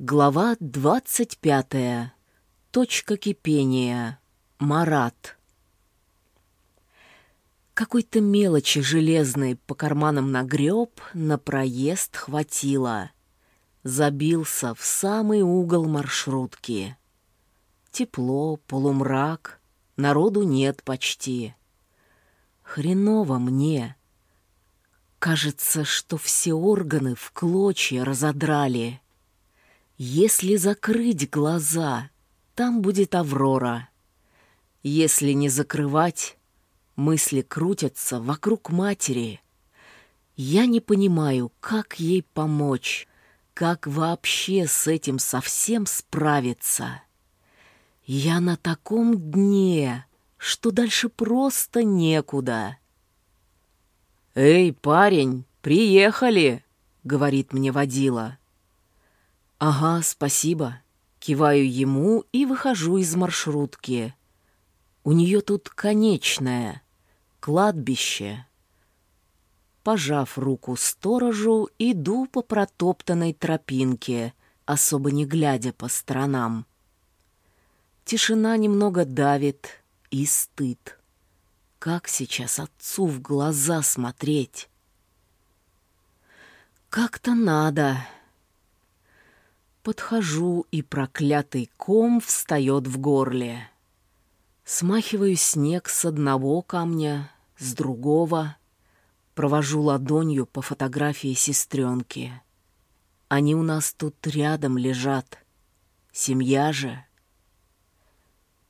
Глава двадцать пятая. Точка кипения. Марат. Какой-то мелочи железной по карманам нагреб, на проезд хватило. Забился в самый угол маршрутки. Тепло, полумрак, народу нет почти. Хреново мне. Кажется, что все органы в клочья разодрали. Если закрыть глаза, там будет Аврора. Если не закрывать, мысли крутятся вокруг матери. Я не понимаю, как ей помочь, как вообще с этим совсем справиться. Я на таком дне, что дальше просто некуда. «Эй, парень, приехали!» — говорит мне водила. «Ага, спасибо». Киваю ему и выхожу из маршрутки. У нее тут конечное, кладбище. Пожав руку сторожу, иду по протоптанной тропинке, особо не глядя по сторонам. Тишина немного давит и стыд. Как сейчас отцу в глаза смотреть? Как-то надо. Подхожу, и проклятый ком встает в горле. Смахиваю снег с одного камня, с другого. Провожу ладонью по фотографии сестренки. Они у нас тут рядом лежат. Семья же.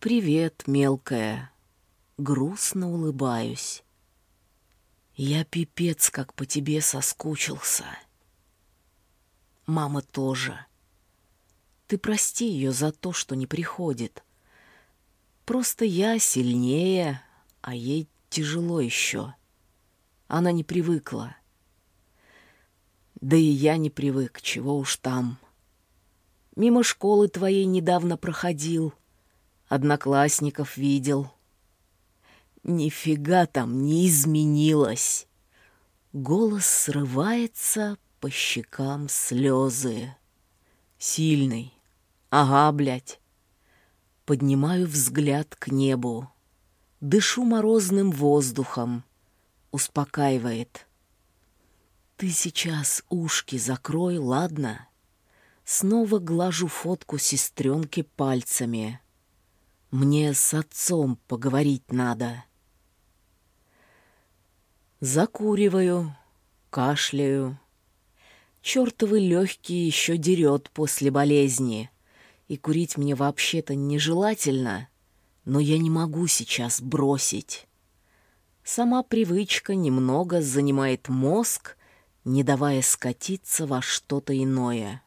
«Привет, мелкая». Грустно улыбаюсь. Я пипец, как по тебе соскучился. Мама тоже. Ты прости ее за то, что не приходит. Просто я сильнее, а ей тяжело еще. Она не привыкла. Да и я не привык, чего уж там. Мимо школы твоей недавно проходил, одноклассников видел. Нифига там не изменилось. Голос срывается, по щекам слезы. Сильный, Ага, блядь. Поднимаю взгляд к небу. Дышу морозным воздухом. Успокаивает. Ты сейчас ушки закрой, ладно? Снова глажу фотку сестренки пальцами. Мне с отцом поговорить надо. Закуриваю, кашляю. Чертовы легкие еще дерет после болезни и курить мне вообще-то нежелательно, но я не могу сейчас бросить. Сама привычка немного занимает мозг, не давая скатиться во что-то иное.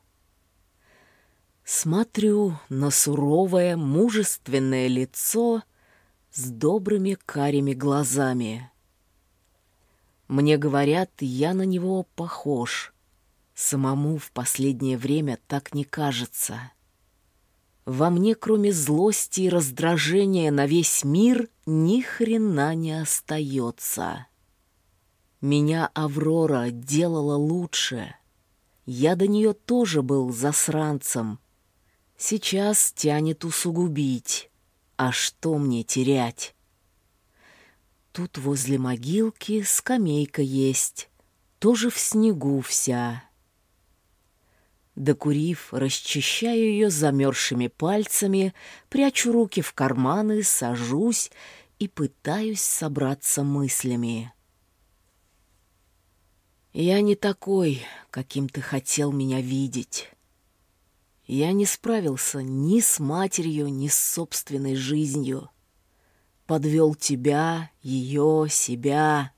Смотрю на суровое, мужественное лицо с добрыми карими глазами. Мне говорят, я на него похож. Самому в последнее время так не кажется. Во мне, кроме злости и раздражения на весь мир, ни хрена не остается. Меня Аврора делала лучше. Я до нее тоже был засранцем. Сейчас тянет усугубить. А что мне терять? Тут возле могилки скамейка есть, тоже в снегу вся. Докурив, расчищаю ее замерзшими пальцами, прячу руки в карманы, сажусь и пытаюсь собраться мыслями. Я не такой, каким ты хотел меня видеть. Я не справился ни с матерью, ни с собственной жизнью. Подвел тебя, ее, себя.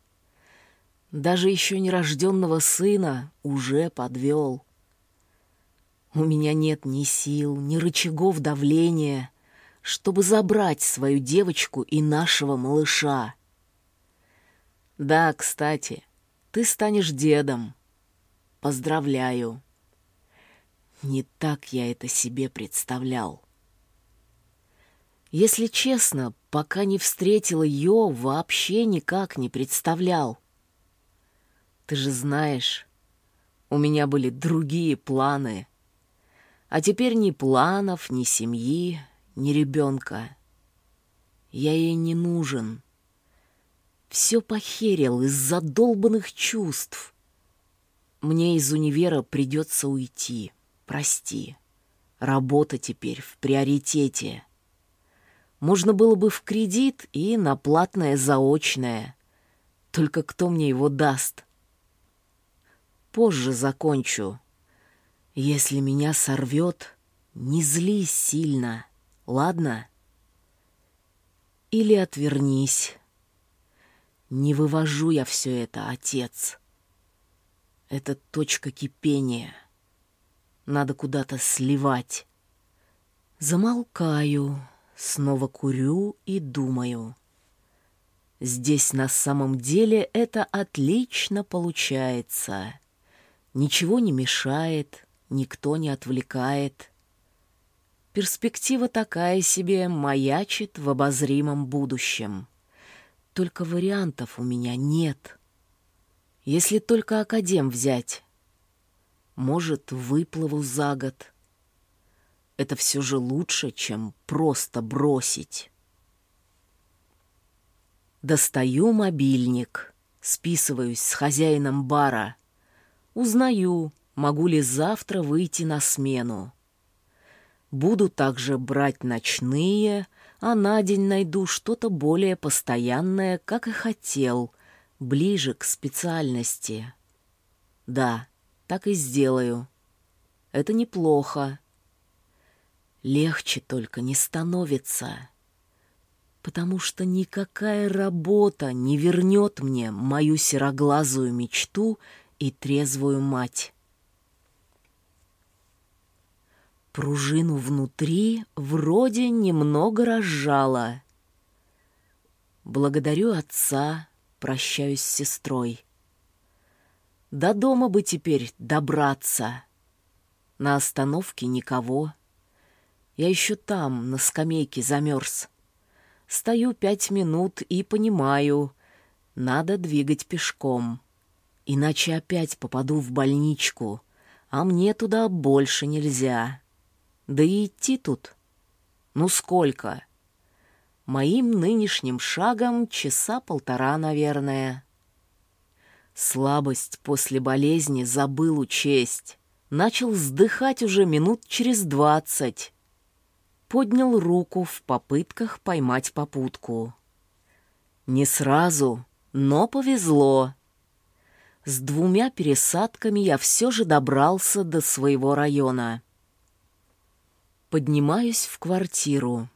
Даже еще нерожденного сына уже подвел. У меня нет ни сил, ни рычагов давления, чтобы забрать свою девочку и нашего малыша. Да, кстати, ты станешь дедом. Поздравляю. Не так я это себе представлял. Если честно, пока не встретил ее, вообще никак не представлял. Ты же знаешь, у меня были другие планы — А теперь ни планов, ни семьи, ни ребенка. Я ей не нужен. Все похерил из-за долбанных чувств. Мне из универа придется уйти. Прости. Работа теперь в приоритете. Можно было бы в кредит и на платное заочное. Только кто мне его даст? Позже закончу. Если меня сорвет, не злись сильно, ладно? Или отвернись. Не вывожу я все это, отец. Это точка кипения. Надо куда-то сливать. Замолкаю, снова курю и думаю. Здесь на самом деле это отлично получается. Ничего не мешает, никто не отвлекает. Перспектива такая себе маячит в обозримом будущем. Только вариантов у меня нет. Если только академ взять. Может, выплыву за год. Это все же лучше, чем просто бросить. Достаю мобильник, списываюсь с хозяином бара. Узнаю, могу ли завтра выйти на смену. Буду также брать ночные, а на день найду что-то более постоянное, как и хотел, ближе к специальности. Да, так и сделаю. Это неплохо. Легче только не становится, потому что никакая работа не вернет мне мою сероглазую мечту и трезвую мать. Пружину внутри вроде немного разжала. Благодарю отца, прощаюсь с сестрой. До дома бы теперь добраться. На остановке никого. Я еще там, на скамейке, замерз. Стою пять минут и понимаю, надо двигать пешком. Иначе опять попаду в больничку, а мне туда больше нельзя. Да и идти тут. Ну сколько? Моим нынешним шагом часа полтора, наверное. Слабость после болезни забыл учесть. Начал вздыхать уже минут через двадцать. Поднял руку в попытках поймать попутку. Не сразу, но повезло. С двумя пересадками я все же добрался до своего района. Поднимаюсь в квартиру.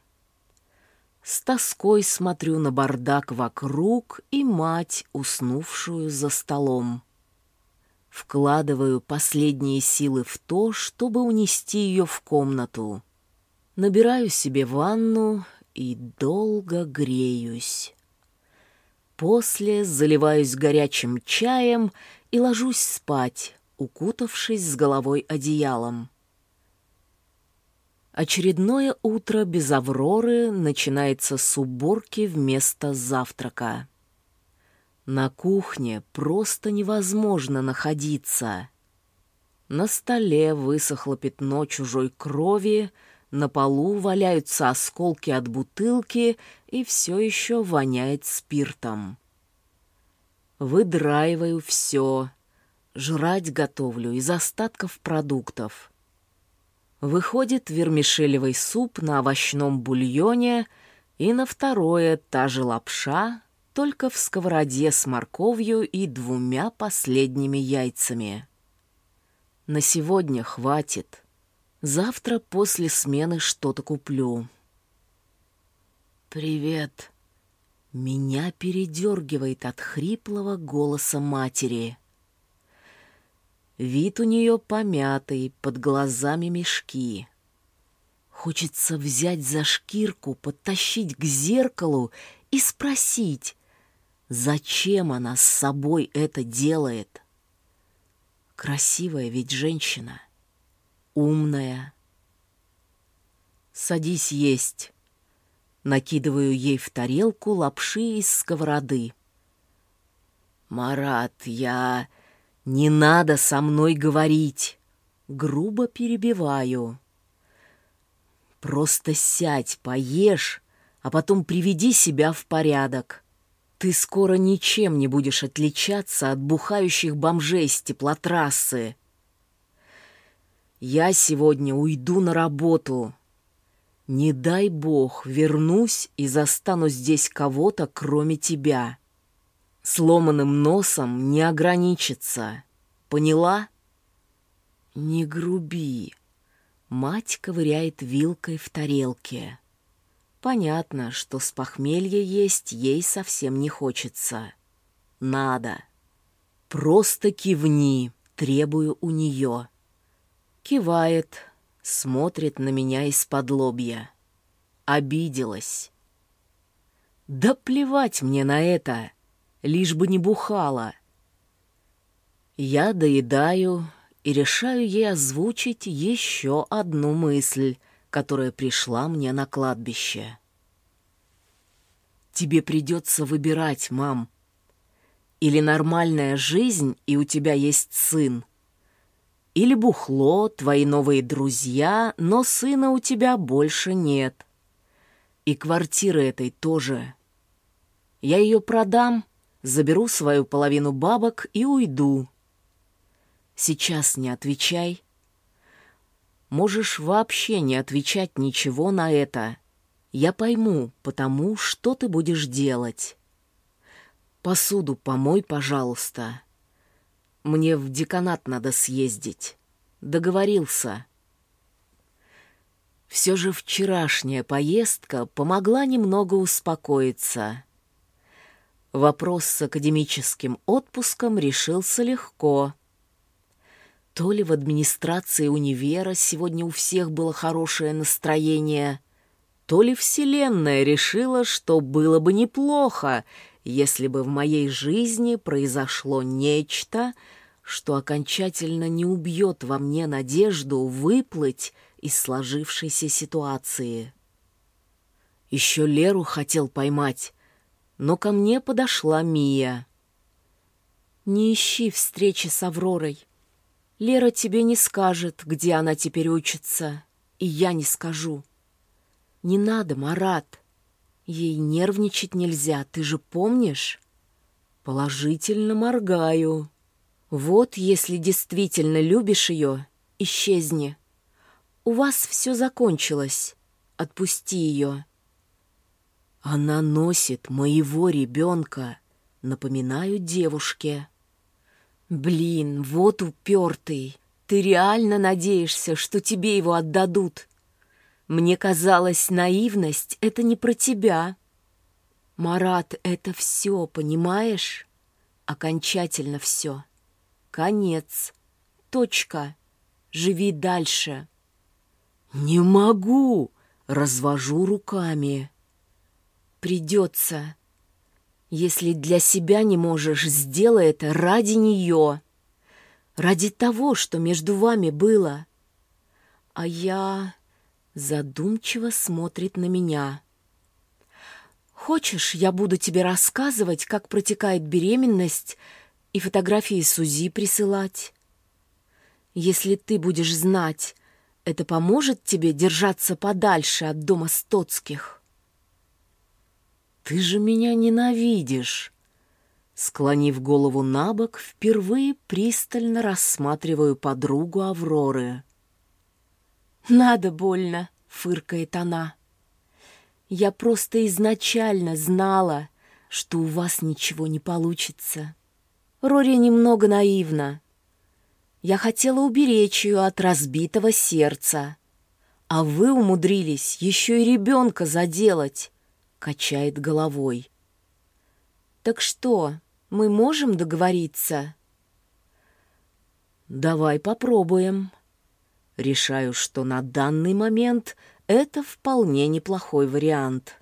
С тоской смотрю на бардак вокруг и мать, уснувшую за столом. Вкладываю последние силы в то, чтобы унести ее в комнату. Набираю себе ванну и долго греюсь. После заливаюсь горячим чаем и ложусь спать, укутавшись с головой одеялом. Очередное утро без Авроры начинается с уборки вместо завтрака. На кухне просто невозможно находиться. На столе высохло пятно чужой крови, на полу валяются осколки от бутылки и все еще воняет спиртом. Выдраиваю все, жрать готовлю из остатков продуктов. Выходит вермишелевый суп на овощном бульоне и на второе та же лапша, только в сковороде с морковью и двумя последними яйцами. На сегодня хватит. Завтра после смены что-то куплю. «Привет!» Меня передергивает от хриплого голоса матери. Вид у нее помятый, под глазами мешки. Хочется взять за шкирку, подтащить к зеркалу и спросить, зачем она с собой это делает. Красивая ведь женщина, умная. Садись есть. Накидываю ей в тарелку лапши из сковороды. «Марат, я...» «Не надо со мной говорить!» Грубо перебиваю. Просто сядь, поешь, а потом приведи себя в порядок. Ты скоро ничем не будешь отличаться от бухающих бомжей с теплотрассы. Я сегодня уйду на работу. Не дай бог вернусь и застану здесь кого-то, кроме тебя. Сломанным носом не ограничится. Поняла? Не груби. Мать ковыряет вилкой в тарелке. Понятно, что с похмелья есть ей совсем не хочется. Надо. Просто кивни, требую у нее. Кивает, смотрит на меня из-под лобья. Обиделась. Да плевать мне на это, лишь бы не бухала. Я доедаю и решаю ей озвучить еще одну мысль — которая пришла мне на кладбище. Тебе придется выбирать, мам. Или нормальная жизнь, и у тебя есть сын. Или бухло, твои новые друзья, но сына у тебя больше нет. И квартиры этой тоже. Я ее продам, заберу свою половину бабок и уйду. Сейчас не отвечай, Можешь вообще не отвечать ничего на это. Я пойму, потому что ты будешь делать. Посуду помой, пожалуйста. Мне в деканат надо съездить. Договорился. Все же вчерашняя поездка помогла немного успокоиться. Вопрос с академическим отпуском решился легко — то ли в администрации универа сегодня у всех было хорошее настроение, то ли Вселенная решила, что было бы неплохо, если бы в моей жизни произошло нечто, что окончательно не убьет во мне надежду выплыть из сложившейся ситуации. Еще Леру хотел поймать, но ко мне подошла Мия. «Не ищи встречи с Авророй», Лера тебе не скажет, где она теперь учится, и я не скажу. Не надо, Марат. Ей нервничать нельзя, ты же помнишь? Положительно моргаю. Вот, если действительно любишь ее, исчезни. У вас все закончилось. Отпусти ее. Она носит моего ребенка, напоминаю девушке. «Блин, вот упертый! Ты реально надеешься, что тебе его отдадут? Мне казалось, наивность — это не про тебя. Марат, это все, понимаешь? Окончательно все. Конец. Точка. Живи дальше». «Не могу!» — развожу руками. «Придется. Если для себя не можешь, сделай это ради нее. Ради того, что между вами было. А я... Задумчиво смотрит на меня. Хочешь, я буду тебе рассказывать, как протекает беременность и фотографии Сузи присылать? Если ты будешь знать, это поможет тебе держаться подальше от дома Стоцких. «Ты же меня ненавидишь!» Склонив голову на бок, впервые пристально рассматриваю подругу Авроры. «Надо больно!» — фыркает она. «Я просто изначально знала, что у вас ничего не получится. Рори немного наивна. Я хотела уберечь ее от разбитого сердца, а вы умудрились еще и ребенка заделать качает головой. «Так что, мы можем договориться?» «Давай попробуем». Решаю, что на данный момент это вполне неплохой вариант.